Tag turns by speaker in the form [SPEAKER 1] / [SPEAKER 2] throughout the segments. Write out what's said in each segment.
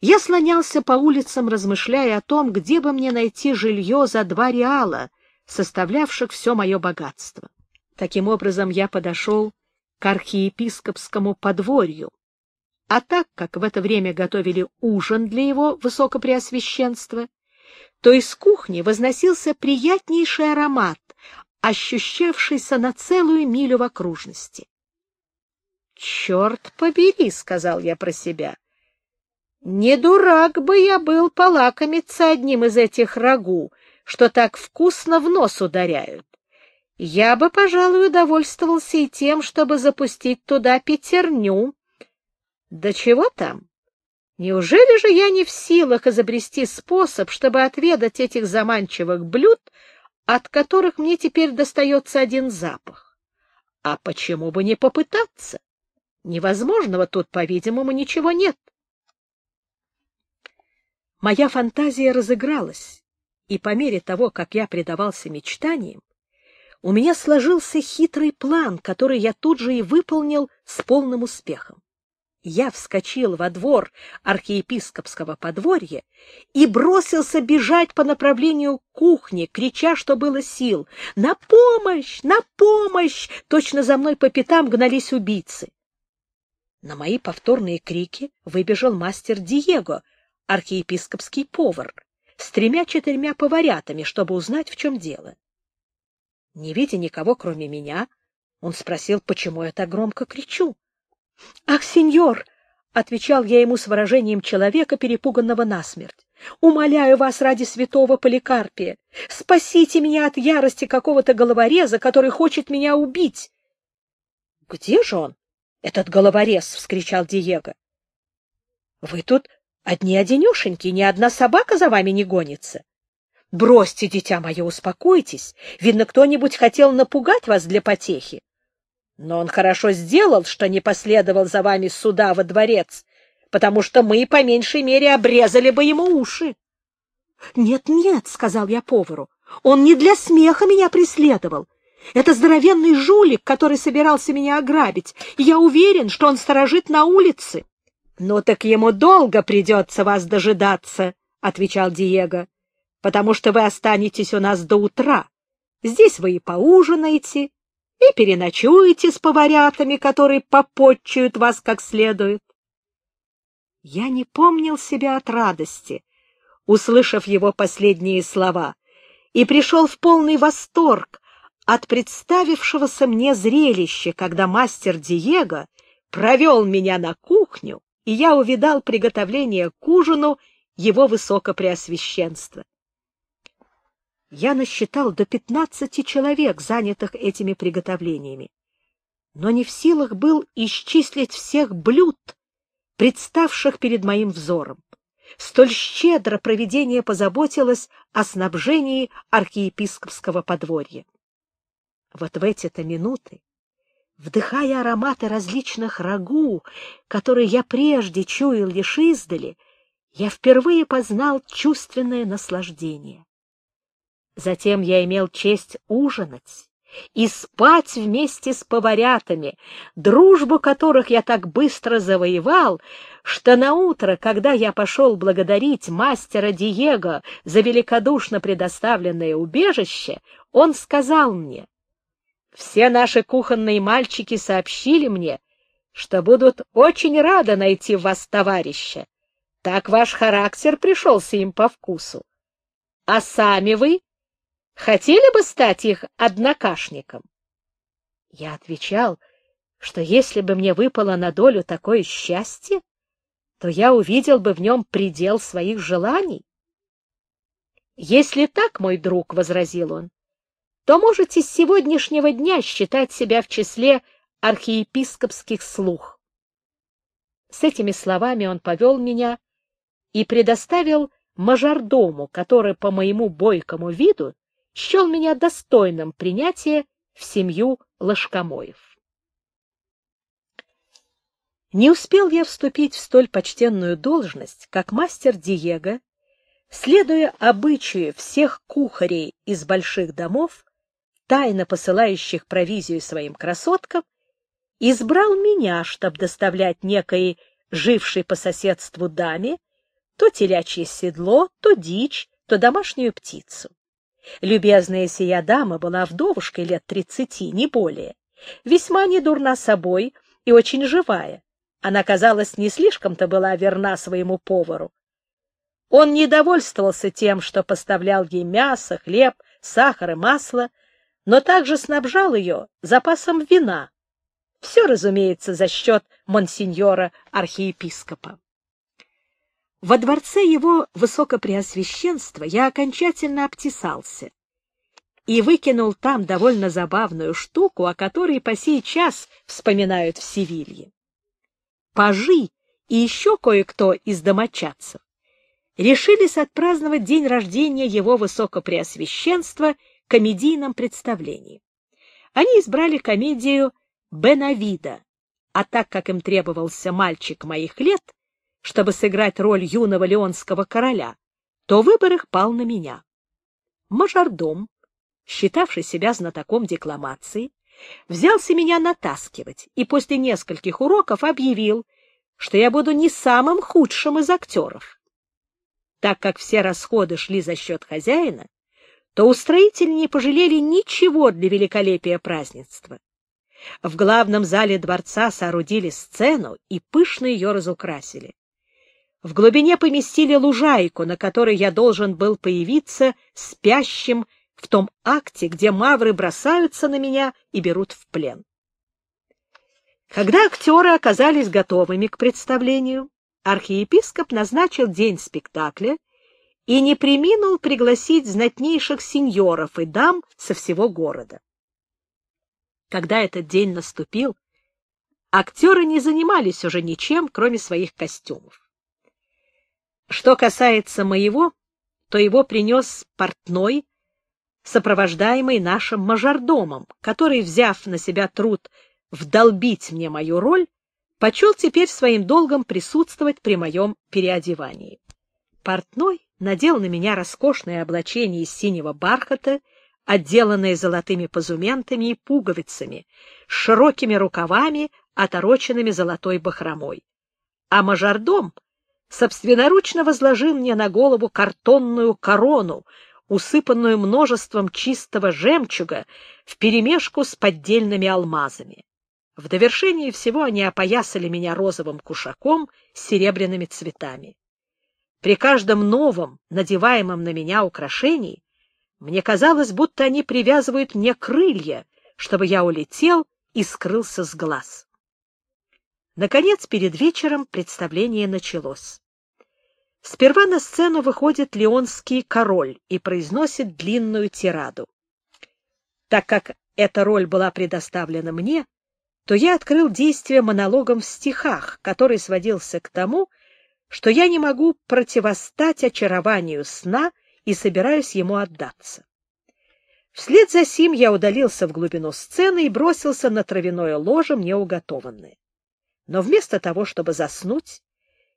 [SPEAKER 1] Я слонялся по улицам, размышляя о том, где бы мне найти жилье за два реала, составлявших все мое богатство. Таким образом, я подошел к архиепископскому подворью, а так как в это время готовили ужин для его высокопреосвященства, то из кухни возносился приятнейший аромат, ощущавшийся на целую милю в окружности. «Черт побери!» — сказал я про себя. «Не дурак бы я был полакомиться одним из этих рагу, что так вкусно в нос ударяют. Я бы, пожалуй, удовольствовался и тем, чтобы запустить туда пятерню. Да чего там? Неужели же я не в силах изобрести способ, чтобы отведать этих заманчивых блюд, от которых мне теперь достается один запах? А почему бы не попытаться? Невозможного тут, по-видимому, ничего нет. Моя фантазия разыгралась, и по мере того, как я предавался мечтаниям, у меня сложился хитрый план, который я тут же и выполнил с полным успехом я вскочил во двор архиепископского подворья и бросился бежать по направлению кухни, крича, что было сил. «На помощь! На помощь!» Точно за мной по пятам гнались убийцы. На мои повторные крики выбежал мастер Диего, архиепископский повар, с тремя-четырьмя поварятами, чтобы узнать, в чем дело. Не видя никого, кроме меня, он спросил, почему я так громко кричу. — Ах, сеньор! — отвечал я ему с выражением человека, перепуганного насмерть. — Умоляю вас ради святого Поликарпия, спасите меня от ярости какого-то головореза, который хочет меня убить. — Где же он, этот головорез? — вскричал Диего. — Вы тут одни-одинешеньки, ни одна собака за вами не гонится. Бросьте, дитя мое, успокойтесь. Видно, кто-нибудь хотел напугать вас для потехи. Но он хорошо сделал, что не последовал за вами сюда, во дворец, потому что мы, по меньшей мере, обрезали бы ему уши. «Нет, — Нет-нет, — сказал я повару, — он не для смеха меня преследовал. Это здоровенный жулик, который собирался меня ограбить, и я уверен, что он сторожит на улице. — Ну так ему долго придется вас дожидаться, — отвечал Диего, — потому что вы останетесь у нас до утра. Здесь вы и поужинаете, и переночуете с поварятами, которые попотчуют вас как следует. Я не помнил себя от радости, услышав его последние слова, и пришел в полный восторг от представившегося мне зрелища, когда мастер Диего провел меня на кухню, и я увидал приготовление к ужину его высокопреосвященства. Я насчитал до пятнадцати человек, занятых этими приготовлениями, но не в силах был исчислить всех блюд, представших перед моим взором. Столь щедро проведение позаботилось о снабжении архиепископского подворья. Вот в эти-то минуты, вдыхая ароматы различных рагу, которые я прежде чуял лишь издали, я впервые познал чувственное наслаждение. Затем я имел честь ужинать и спать вместе с поварятами, дружбу которых я так быстро завоевал, что на утро, когда я пошел благодарить мастера Диего за великодушно предоставленное убежище, он сказал мне, «Все наши кухонные мальчики сообщили мне, что будут очень рады найти в вас товарища. Так ваш характер пришелся им по вкусу. А сами вы хотели бы стать их однокашником? Я отвечал, что если бы мне выпало на долю такое счастье, то я увидел бы в нем предел своих желаний. «Если так, мой друг, — возразил он, — то можете с сегодняшнего дня считать себя в числе архиепископских слух». С этими словами он повел меня и предоставил мажордому, который по моему бойкому виду счел меня достойным принятия в семью Ложкомоев. Не успел я вступить в столь почтенную должность, как мастер Диего, следуя обычаю всех кухарей из больших домов, тайно посылающих провизию своим красоткам, избрал меня, чтобы доставлять некой жившей по соседству даме то телячье седло, то дичь, то домашнюю птицу. Любезная сия дама была вдовушкой лет тридцати, не более, весьма недурна собой и очень живая. Она, казалось, не слишком-то была верна своему повару. Он не довольствовался тем, что поставлял ей мясо, хлеб, сахар и масло, но также снабжал ее запасом вина. Все, разумеется, за счет монсеньора архиепископа. Во дворце его высокопреосвященства я окончательно обтесался и выкинул там довольно забавную штуку, о которой по сей час вспоминают в Севилье. Пажи и еще кое-кто из домочадцев решились отпраздновать день рождения его высокопреосвященства комедийном представлении. Они избрали комедию «Бенавида», а так как им требовался мальчик моих лет, чтобы сыграть роль юного леонского короля, то выбор их пал на меня. Мажордом, считавший себя знатоком декламации, взялся меня натаскивать и после нескольких уроков объявил, что я буду не самым худшим из актеров. Так как все расходы шли за счет хозяина, то устроители не пожалели ничего для великолепия празднества. В главном зале дворца соорудили сцену и пышно ее разукрасили. В глубине поместили лужайку, на которой я должен был появиться спящим в том акте, где мавры бросаются на меня и берут в плен. Когда актеры оказались готовыми к представлению, архиепископ назначил день спектакля и не приминул пригласить знатнейших сеньоров и дам со всего города. Когда этот день наступил, актеры не занимались уже ничем, кроме своих костюмов. Что касается моего, то его принес портной, сопровождаемый нашим мажордомом, который, взяв на себя труд вдолбить мне мою роль, почел теперь своим долгом присутствовать при моем переодевании. Портной надел на меня роскошное облачение из синего бархата, отделанное золотыми позументами и пуговицами, с широкими рукавами, отороченными золотой бахромой. А мажордом собственноручно возложил мне на голову картонную корону, усыпанную множеством чистого жемчуга вперемешку с поддельными алмазами. В довершении всего они опоясали меня розовым кушаком с серебряными цветами. При каждом новом, надеваемом на меня украшении, мне казалось, будто они привязывают мне крылья, чтобы я улетел и скрылся с глаз. Наконец, перед вечером представление началось. Сперва на сцену выходит леонский король и произносит длинную тираду. Так как эта роль была предоставлена мне, то я открыл действие монологом в стихах, который сводился к тому, что я не могу противостать очарованию сна и собираюсь ему отдаться. Вслед за сим я удалился в глубину сцены и бросился на травяное ложе, мне уготованное. Но вместо того, чтобы заснуть,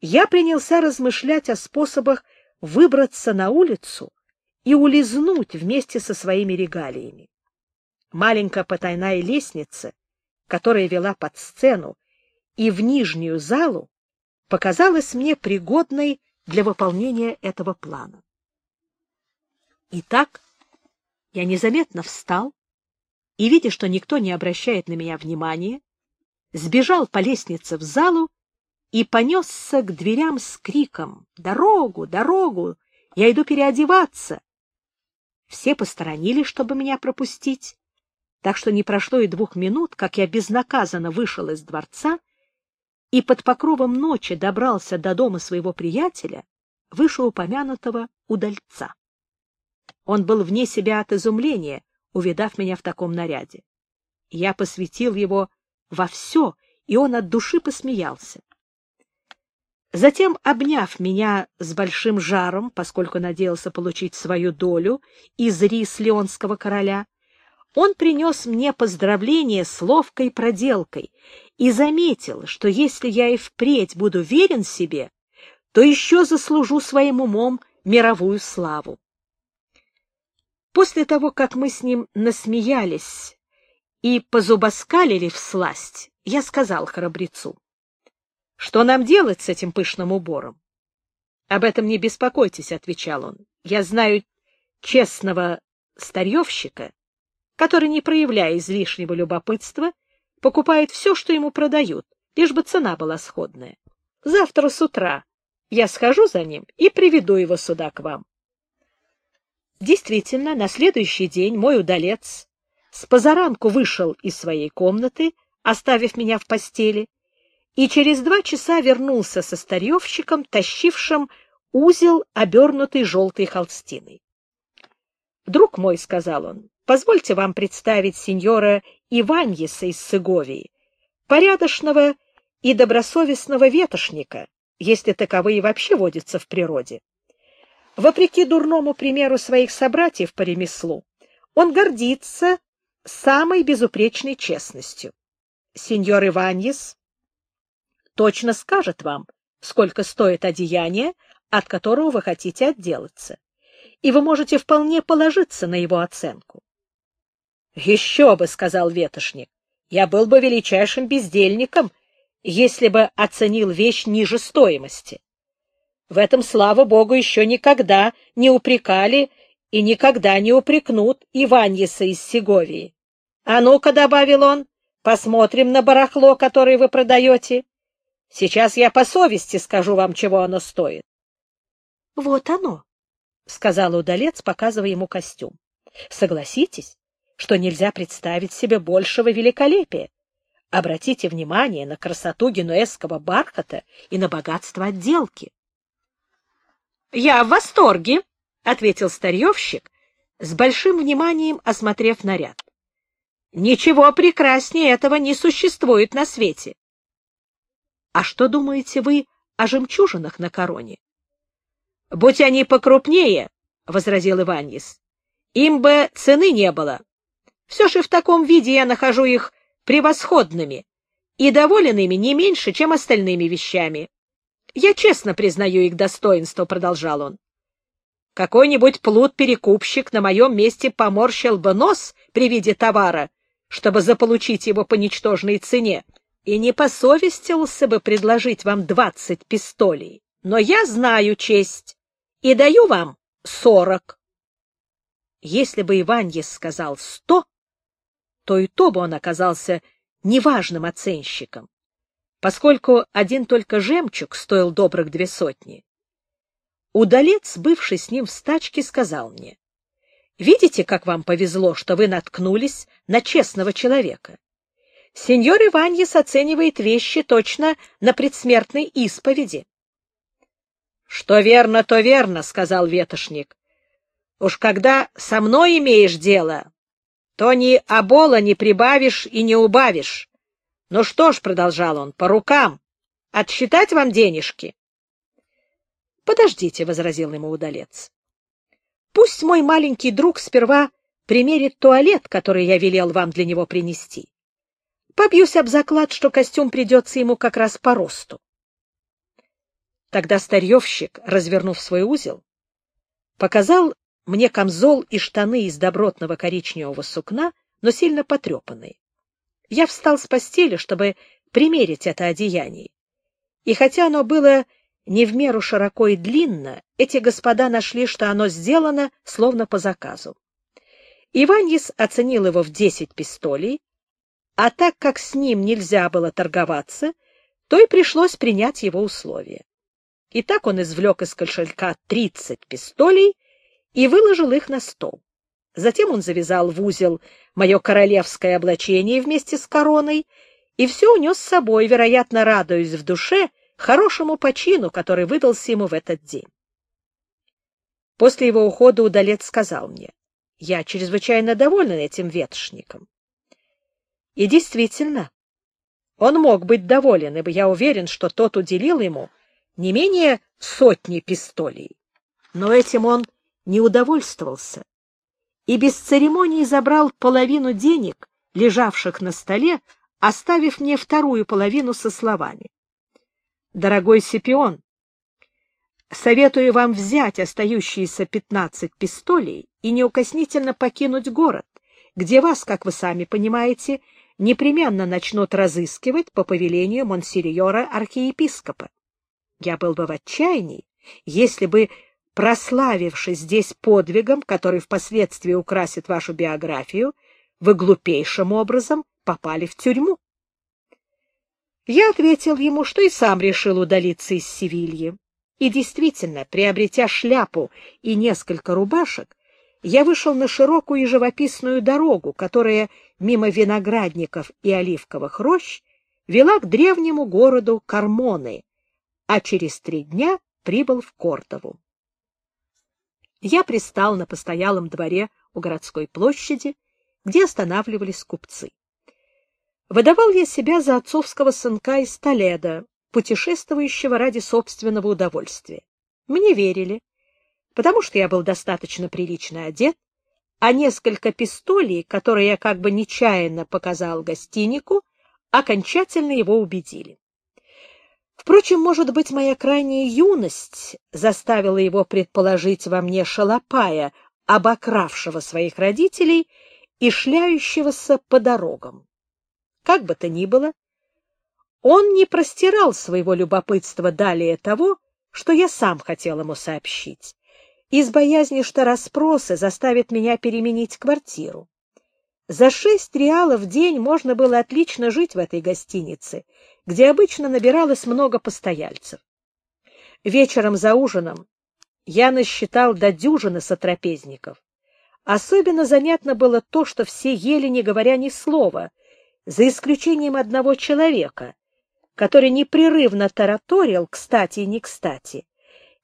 [SPEAKER 1] я принялся размышлять о способах выбраться на улицу и улизнуть вместе со своими регалиями. Маленькая потайная лестница, которая вела под сцену и в нижнюю залу, показалась мне пригодной для выполнения этого плана. Итак, я незаметно встал и, видя, что никто не обращает на меня внимания, сбежал по лестнице в залу и понесся к дверям с криком «Дорогу! Дорогу! Я иду переодеваться!» Все посторонились, чтобы меня пропустить, так что не прошло и двух минут, как я безнаказанно вышел из дворца и под покровом ночи добрался до дома своего приятеля, вышеупомянутого удальца. Он был вне себя от изумления, увидав меня в таком наряде. Я посвятил его во все, и он от души посмеялся. Затем, обняв меня с большим жаром, поскольку надеялся получить свою долю из рис Леонского короля, он принес мне поздравление с ловкой проделкой и заметил, что если я и впредь буду верен себе, то еще заслужу своим умом мировую славу. После того, как мы с ним насмеялись и позубоскалили в сласть, я сказал храбрецу, что нам делать с этим пышным убором? Об этом не беспокойтесь, — отвечал он. — Я знаю честного старьевщика, который, не проявляя излишнего любопытства, покупает все, что ему продают, лишь бы цена была сходная. Завтра с утра я схожу за ним и приведу его сюда к вам. Действительно, на следующий день мой удалец с позаранку вышел из своей комнаты, оставив меня в постели, и через два часа вернулся со старьевщиком, тащившим узел, обернутый желтой холстиной. «Друг мой», — сказал он, — «позвольте вам представить сеньора Иваньеса из Сыговии, порядочного и добросовестного ветошника, если таковые вообще водятся в природе. Вопреки дурному примеру своих собратьев по ремеслу, он гордится самой безупречной честностью. Сеньор Иваньес точно скажет вам, сколько стоит одеяние, от которого вы хотите отделаться, и вы можете вполне положиться на его оценку. — Еще бы, — сказал ветошник, — я был бы величайшим бездельником, если бы оценил вещь ниже стоимости. В этом, слава богу, еще никогда не упрекали и никогда не упрекнут Иваньеса из Сеговии. — А ну-ка, — добавил он, — посмотрим на барахло, которое вы продаете. Сейчас я по совести скажу вам, чего оно стоит. — Вот оно, — сказал удалец, показывая ему костюм. — Согласитесь, что нельзя представить себе большего великолепия. Обратите внимание на красоту генуэзского бархата и на богатство отделки. — Я в восторге, — ответил старьевщик, с большим вниманием осмотрев наряд. — Ничего прекраснее этого не существует на свете. — А что думаете вы о жемчужинах на короне? — Будь они покрупнее, — возразил Иванис, — им бы цены не было. Все же в таком виде я нахожу их превосходными и доволен ими не меньше, чем остальными вещами. Я честно признаю их достоинство, — продолжал он. Какой-нибудь плут-перекупщик на моем месте поморщил бы нос при виде товара, чтобы заполучить его по ничтожной цене, и не посовестился бы предложить вам двадцать пистолей. Но я знаю честь и даю вам сорок. Если бы Иваньес сказал сто, то и то бы он оказался неважным оценщиком, поскольку один только жемчуг стоил добрых две сотни. Удалец, бывший с ним в стачке, сказал мне, «Видите, как вам повезло, что вы наткнулись на честного человека? Сеньор Иваньес оценивает вещи точно на предсмертной исповеди». «Что верно, то верно», — сказал ветошник. «Уж когда со мной имеешь дело, то ни обола не прибавишь и не убавишь. Ну что ж, — продолжал он, — по рукам. Отсчитать вам денежки? — Подождите, — возразил ему удалец. — Пусть мой маленький друг сперва примерит туалет, который я велел вам для него принести. Побьюсь об заклад, что костюм придется ему как раз по росту. Тогда старьевщик, развернув свой узел, показал мне камзол и штаны из добротного коричневого сукна, но сильно потрепанные. Я встал с постели, чтобы примерить это одеяние. И хотя оно было не в меру широко и длинно, эти господа нашли, что оно сделано словно по заказу. Иваньис оценил его в десять пистолей, а так как с ним нельзя было торговаться, то и пришлось принять его условия. И так он извлек из кошелька тридцать пистолей и выложил их на стол. Затем он завязал в узел мое королевское облачение вместе с короной и все унес с собой, вероятно, радуясь в душе хорошему почину, который выдался ему в этот день. После его ухода удалец сказал мне, я чрезвычайно доволен этим ветошником. И действительно, он мог быть доволен, ибо я уверен, что тот уделил ему не менее сотни пистолей. Но этим он не удовольствовался и без церемонии забрал половину денег, лежавших на столе, оставив мне вторую половину со словами. «Дорогой Сипион, советую вам взять остающиеся пятнадцать пистолей и неукоснительно покинуть город, где вас, как вы сами понимаете, непременно начнут разыскивать по повелению монсеньора архиепископа. Я был бы в отчаянии, если бы, прославившись здесь подвигом, который впоследствии украсит вашу биографию, вы глупейшим образом попали в тюрьму. Я ответил ему, что и сам решил удалиться из Севильи. И действительно, приобретя шляпу и несколько рубашек, я вышел на широкую и живописную дорогу, которая мимо виноградников и оливковых рощ вела к древнему городу Кармоны, а через три дня прибыл в Кортову. Я пристал на постоялом дворе у городской площади, где останавливались купцы. Выдавал я себя за отцовского сынка из Толеда, путешествующего ради собственного удовольствия. Мне верили, потому что я был достаточно прилично одет, а несколько пистолей, которые я как бы нечаянно показал гостинику, окончательно его убедили. Впрочем, может быть, моя крайняя юность заставила его предположить во мне шалопая, обокравшего своих родителей и шляющегося по дорогам. Как бы то ни было, он не простирал своего любопытства далее того, что я сам хотел ему сообщить, из боязни, что расспросы заставят меня переменить квартиру. За шесть реалов в день можно было отлично жить в этой гостинице, где обычно набиралось много постояльцев. Вечером за ужином я насчитал до дюжины сотрапезников. Особенно занятно было то, что все ели, не говоря ни слова, за исключением одного человека, который непрерывно тараторил, кстати и не кстати,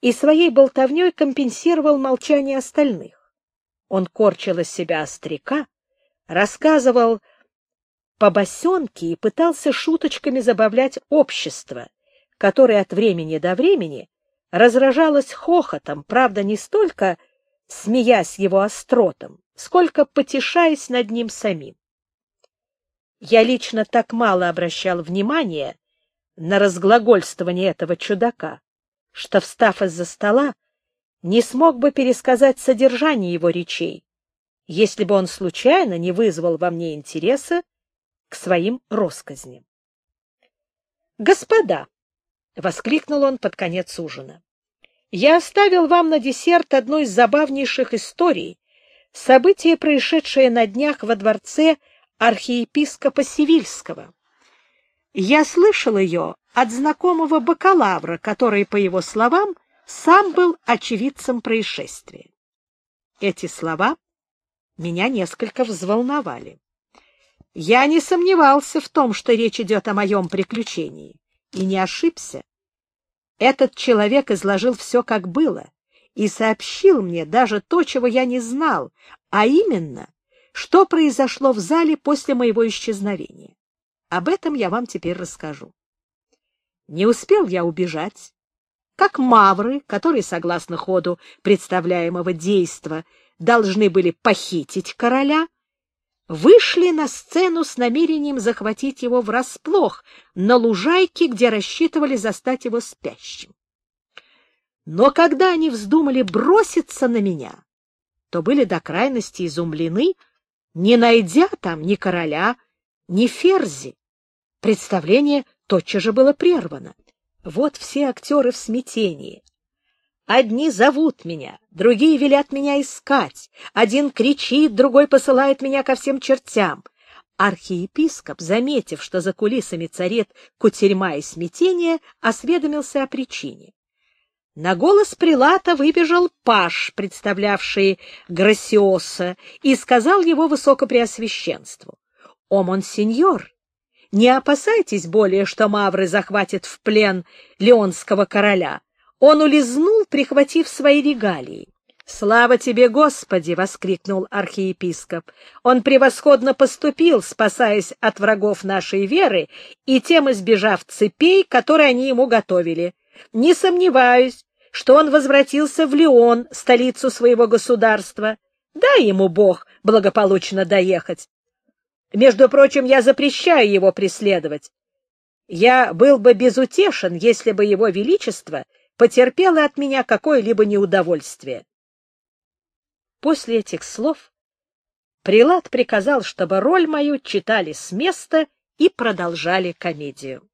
[SPEAKER 1] и своей болтовней компенсировал молчание остальных. Он корчил из себя остряка, рассказывал по босенке и пытался шуточками забавлять общество, которое от времени до времени разражалось хохотом, правда, не столько смеясь его остротом, сколько потешаясь над ним самим. Я лично так мало обращал внимания на разглагольствование этого чудака, что, встав из-за стола, не смог бы пересказать содержание его речей, если бы он случайно не вызвал во мне интереса своим россказням. «Господа!» — воскликнул он под конец ужина. «Я оставил вам на десерт одну из забавнейших историй, событие, происшедшее на днях во дворце архиепископа Сивильского. Я слышал ее от знакомого бакалавра, который, по его словам, сам был очевидцем происшествия. Эти слова меня несколько взволновали. Я не сомневался в том, что речь идет о моем приключении, и не ошибся. Этот человек изложил все, как было, и сообщил мне даже то, чего я не знал, а именно, что произошло в зале после моего исчезновения. Об этом я вам теперь расскажу. Не успел я убежать, как мавры, которые, согласно ходу представляемого действа, должны были похитить короля, вышли на сцену с намерением захватить его врасплох на лужайке, где рассчитывали застать его спящим. Но когда они вздумали броситься на меня, то были до крайности изумлены не найдя там ни короля, ни ферзи. Представление тотчас же было прервано. Вот все актеры в смятении. Одни зовут меня, другие велят меня искать. Один кричит, другой посылает меня ко всем чертям. Архиепископ, заметив, что за кулисами царит кутерьма и смятение, осведомился о причине. На голос прилата выбежал паш, представлявший Грасиоса, и сказал его высокопреосвященству. — О, монсеньор, не опасайтесь более, что мавры захватят в плен леонского короля. Он улизнул, прихватив свои регалии. «Слава тебе, Господи!» — воскликнул архиепископ. «Он превосходно поступил, спасаясь от врагов нашей веры и тем избежав цепей, которые они ему готовили. Не сомневаюсь, что он возвратился в Лион, столицу своего государства. Дай ему Бог благополучно доехать. Между прочим, я запрещаю его преследовать. Я был бы безутешен, если бы его величество потерпело от меня какое-либо неудовольствие. После этих слов Прилад приказал, чтобы роль мою читали с места и продолжали комедию.